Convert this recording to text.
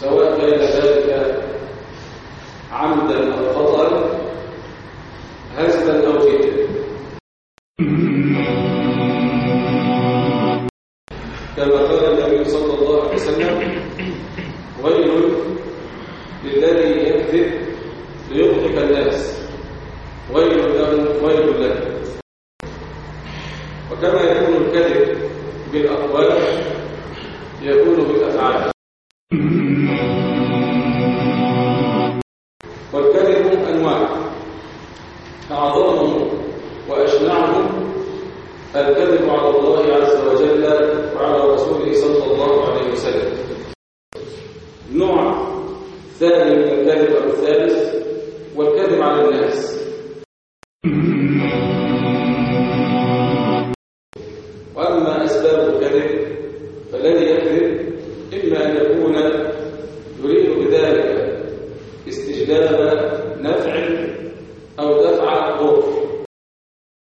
سواء كان ذلك عمدا أو خطأ. قال النبي صلى الله عليه وسلم. ويل للذي يكذب ليضحك الناس. ويل له ويل له وكما يكون الكذب بالأقوال يكون بالأفعال. الكذب على الله عز وجل وعلى رسوله صلى الله عليه وسلم. نوع ثاني من الكذب أو الثالث والكذب على الناس. وأما أسباب الكذب فالذي يكذب إما أن يكون يريد بذلك استجلاب نفع